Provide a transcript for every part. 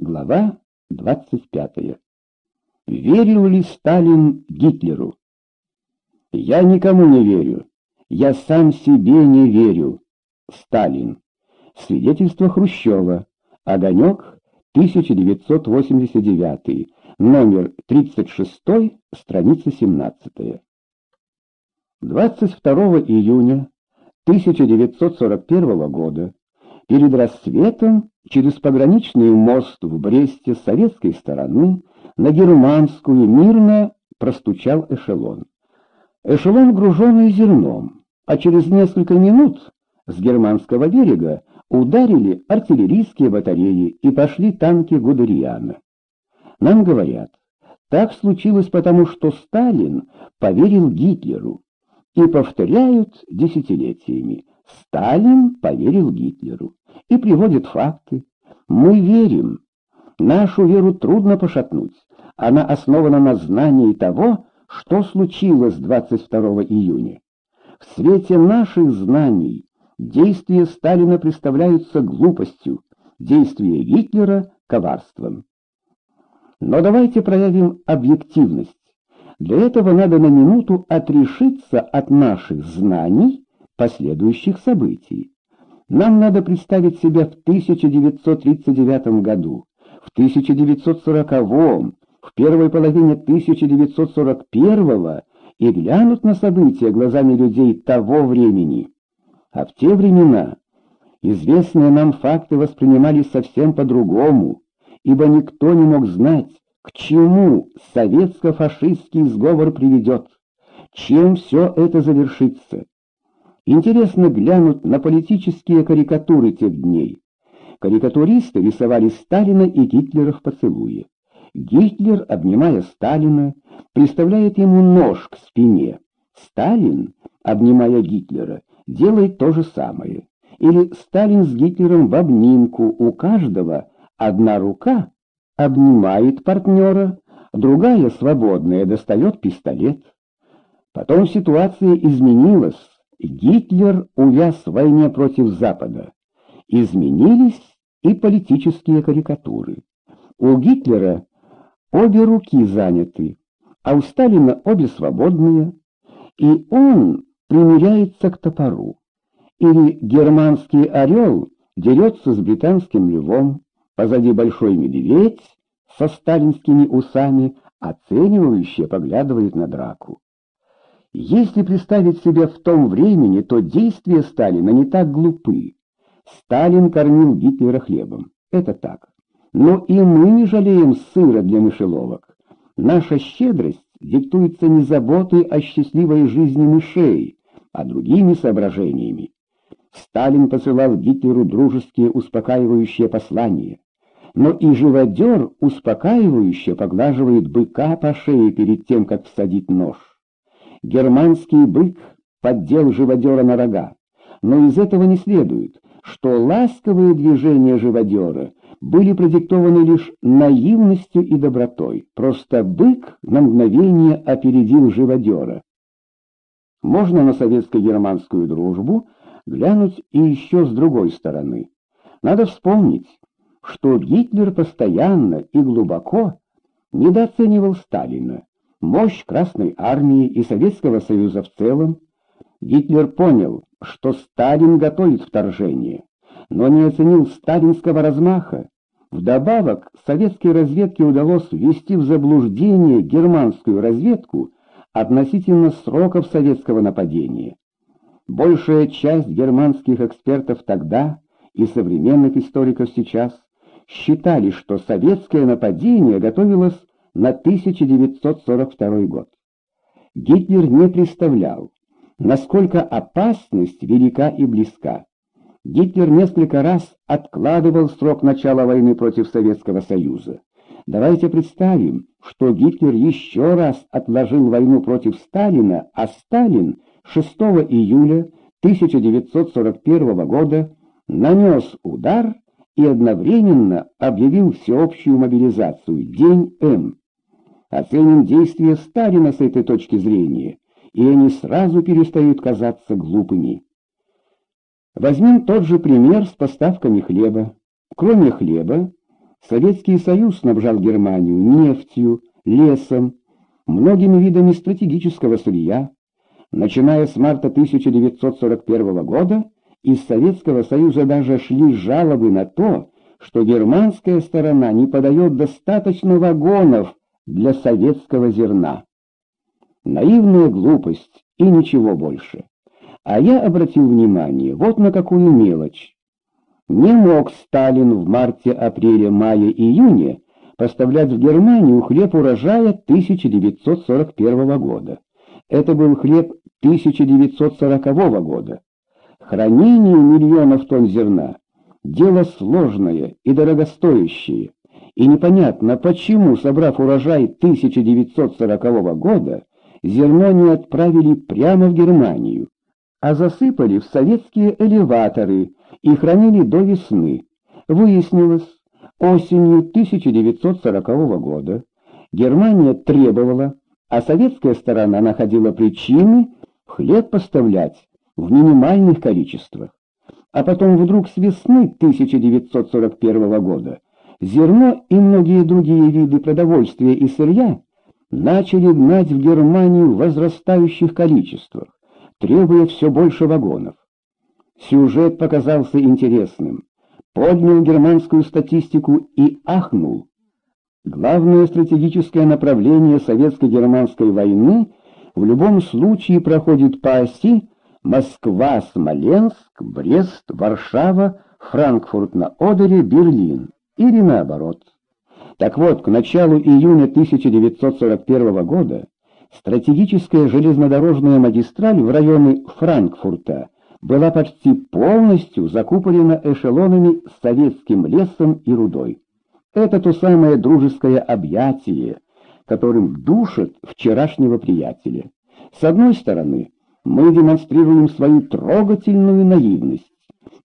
Глава 25. Верил ли Сталин Гитлеру? Я никому не верю. Я сам себе не верю. Сталин. Свидетельство Хрущева. Огонек, 1989, номер 36, страница 17. 22 июня 1941 года перед рассветом через пограничный мост в Бресте с советской стороны на германскую мирно простучал эшелон. Эшелон, груженный зерном, а через несколько минут с германского берега ударили артиллерийские батареи и пошли танки Гудериана. Нам говорят, так случилось потому, что Сталин поверил Гитлеру, и повторяют десятилетиями. Сталин поверил Гитлеру и приводит факты. Мы верим. Нашу веру трудно пошатнуть. Она основана на знании того, что случилось 22 июня. В свете наших знаний действия Сталина представляются глупостью, действия Гитлера — коварством. Но давайте проявим объективность. Для этого надо на минуту отрешиться от наших знаний последующих событий. Нам надо представить себя в 1939 году, в 1940, в первой половине 1941 и глянуть на события глазами людей того времени. А в те времена известные нам факты воспринимались совсем по-другому, ибо никто не мог знать, к чему советско-фашистский сговор приведет, чем все это завершится. Интересно глянуть на политические карикатуры тех дней. Карикатуристы рисовали Сталина и Гитлера в поцелуе. Гитлер, обнимая Сталина, приставляет ему нож к спине. Сталин, обнимая Гитлера, делает то же самое. Или Сталин с Гитлером в обнимку, у каждого одна рука обнимает партнера, другая, свободная, достает пистолет. Потом ситуация изменилась, Гитлер увяз в войне против Запада. Изменились и политические карикатуры. У Гитлера обе руки заняты, а у Сталина обе свободные, и он примиряется к топору. Или германский орел дерется с британским львом, позади большой медведь со сталинскими усами, оценивающе поглядывает на драку. Если представить себя в том времени, то действия Сталина не так глупы. Сталин кормил Гитлера хлебом. Это так. Но и мы не жалеем сыра для мышеловок. Наша щедрость диктуется не заботой о счастливой жизни мышей, а другими соображениями. Сталин посылал Гитлеру дружеские успокаивающие послания. Но и живодер успокаивающе поглаживает быка по шее перед тем, как всадить нож. Германский бык поддел живодера на рога. Но из этого не следует, что ласковые движения живодера были продиктованы лишь наивностью и добротой. Просто бык на мгновение опередил живодера. Можно на советско-германскую дружбу глянуть и еще с другой стороны. Надо вспомнить, что Гитлер постоянно и глубоко недооценивал Сталина мощь Красной Армии и Советского Союза в целом, Гитлер понял, что Сталин готовит вторжение, но не оценил сталинского размаха. Вдобавок, советской разведке удалось ввести в заблуждение германскую разведку относительно сроков советского нападения. Большая часть германских экспертов тогда и современных историков сейчас считали, что советское нападение готовилось на 1942 год. Гитлер не представлял, насколько опасность велика и близка. Гитлер несколько раз откладывал срок начала войны против Советского Союза. Давайте представим, что Гитлер еще раз отложил войну против Сталина, а Сталин 6 июля 1941 года нанес удар и одновременно объявил всеобщую мобилизацию, День М. Оценим действия Сталина с этой точки зрения, и они сразу перестают казаться глупыми. Возьмем тот же пример с поставками хлеба. Кроме хлеба, Советский Союз снабжал Германию нефтью, лесом, многими видами стратегического сырья. Начиная с марта 1941 года из Советского Союза даже шли жалобы на то, что германская сторона не подает достаточно вагонов для советского зерна. Наивная глупость и ничего больше. А я обратил внимание вот на какую мелочь. Не мог Сталин в марте, апреле, мае, июне поставлять в Германию хлеб урожая 1941 года. Это был хлеб 1940 года. Хранение миллионов тонн зерна – дело сложное и дорогостоящее, и непонятно, почему, собрав урожай 1940 года, зерно не отправили прямо в Германию, а засыпали в советские элеваторы и хранили до весны. Выяснилось, осенью 1940 года Германия требовала, а советская сторона находила причины хлеб поставлять в минимальных количествах. А потом вдруг с весны 1941 года зерно и многие другие виды продовольствия и сырья начали гнать в Германию в возрастающих количествах, требуя все больше вагонов. Сюжет показался интересным, поднял германскую статистику и ахнул. Главное стратегическое направление советско-германской войны в любом случае проходит по оси Москва-Смоленск, Брест, Варшава, Франкфурт на Одере, Берлин, или наоборот. Так вот, к началу июня 1941 года стратегическая железнодорожная магистраль в районе Франкфурта была почти полностью закуплена эшелонами с советским лесом и рудой. Это то самое дружеское объятие, которым душат вчерашнего приятеля. С одной стороны, мы демонстрируем свою трогательную наивность,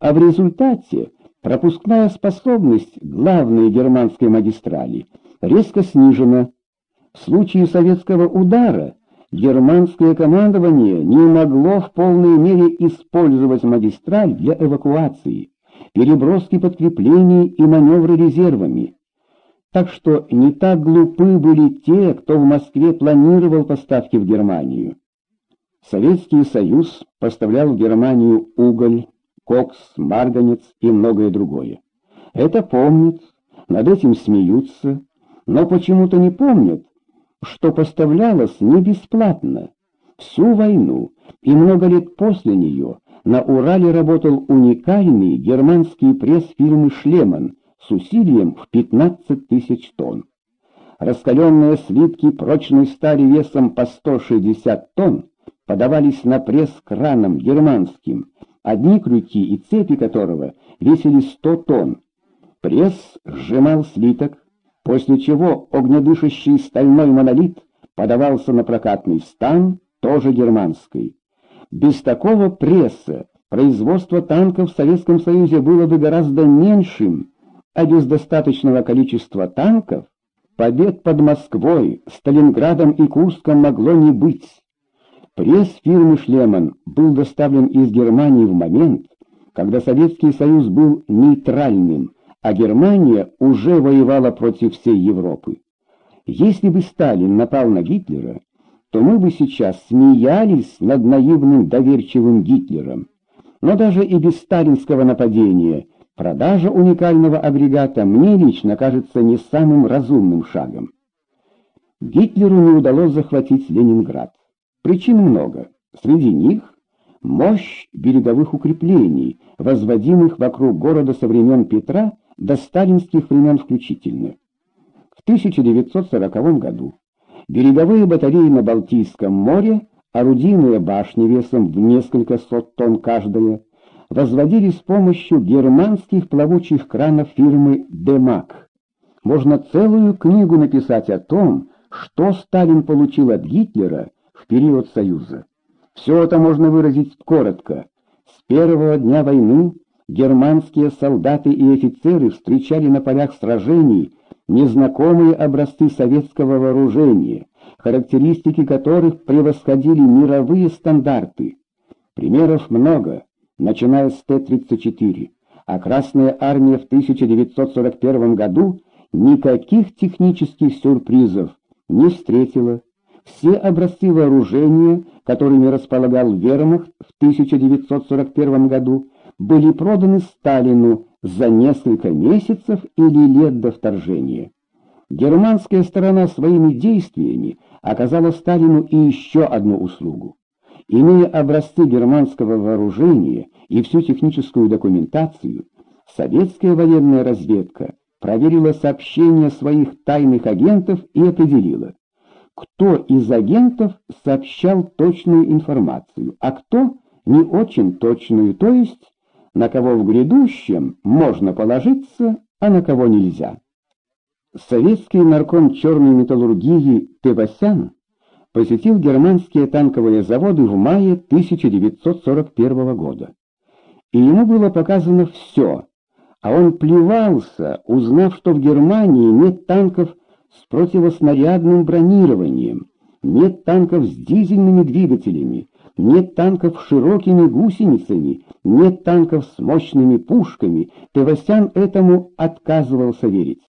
а в результате пропускная способность главной германской магистрали резко снижена. В случае советского удара германское командование не могло в полной мере использовать магистраль для эвакуации, переброски подкреплений и маневры резервами. Так что не так глупы были те, кто в Москве планировал поставки в Германию. Советский Союз поставлял в Германию уголь, кокс, марганец и многое другое. Это помнят, над этим смеются, но почему-то не помнят, что поставлялось не бесплатно. Всю войну и много лет после нее на Урале работал уникальный германский пресс фирмы «Шлеман» с усилием в 15 тысяч тонн. Раскаленные слитки прочной стали весом по 160 тонн подавались на пресс краном германским, одни крюки и цепи которого весили 100 тонн. Пресс сжимал слиток, после чего огнедышащий стальной монолит подавался на прокатный стан, тоже германский. Без такого пресса производство танков в Советском Союзе было бы гораздо меньшим, а без достаточного количества танков побед под Москвой, Сталинградом и Курском могло не быть. Пресс фирмы «Шлеман» был доставлен из Германии в момент, когда Советский Союз был нейтральным, а Германия уже воевала против всей Европы. Если бы Сталин напал на Гитлера, то мы бы сейчас смеялись над наивным доверчивым Гитлером. Но даже и без сталинского нападения продажа уникального агрегата мне лично кажется не самым разумным шагом. Гитлеру не удалось захватить Ленинград. Причин много. Среди них мощь береговых укреплений, возводимых вокруг города со времен Петра до сталинских времен включительно. В 1940 году береговые батареи на Балтийском море, орудийные башни весом в несколько сот тонн каждая, возводили с помощью германских плавучих кранов фирмы «Демак». Можно целую книгу написать о том, что Сталин получил от Гитлера период Союза. Все это можно выразить коротко. С первого дня войны германские солдаты и офицеры встречали на полях сражений незнакомые образцы советского вооружения, характеристики которых превосходили мировые стандарты. Примеров много, начиная с Т-34, а Красная армия в 1941 году никаких технических сюрпризов не встретила. Все образцы вооружения, которыми располагал Вермахт в 1941 году, были проданы Сталину за несколько месяцев или лет до вторжения. Германская сторона своими действиями оказала Сталину и еще одну услугу. Имея образцы германского вооружения и всю техническую документацию, советская военная разведка проверила сообщения своих тайных агентов и определила, кто из агентов сообщал точную информацию, а кто не очень точную, то есть на кого в грядущем можно положиться, а на кого нельзя. Советский нарком черной металлургии Певасян посетил германские танковые заводы в мае 1941 года. И ему было показано все, а он плевался, узнав, что в Германии нет танков с противоснарядным бронированием, нет танков с дизельными двигателями, нет танков с широкими гусеницами, нет танков с мощными пушками. Певасян этому отказывался верить.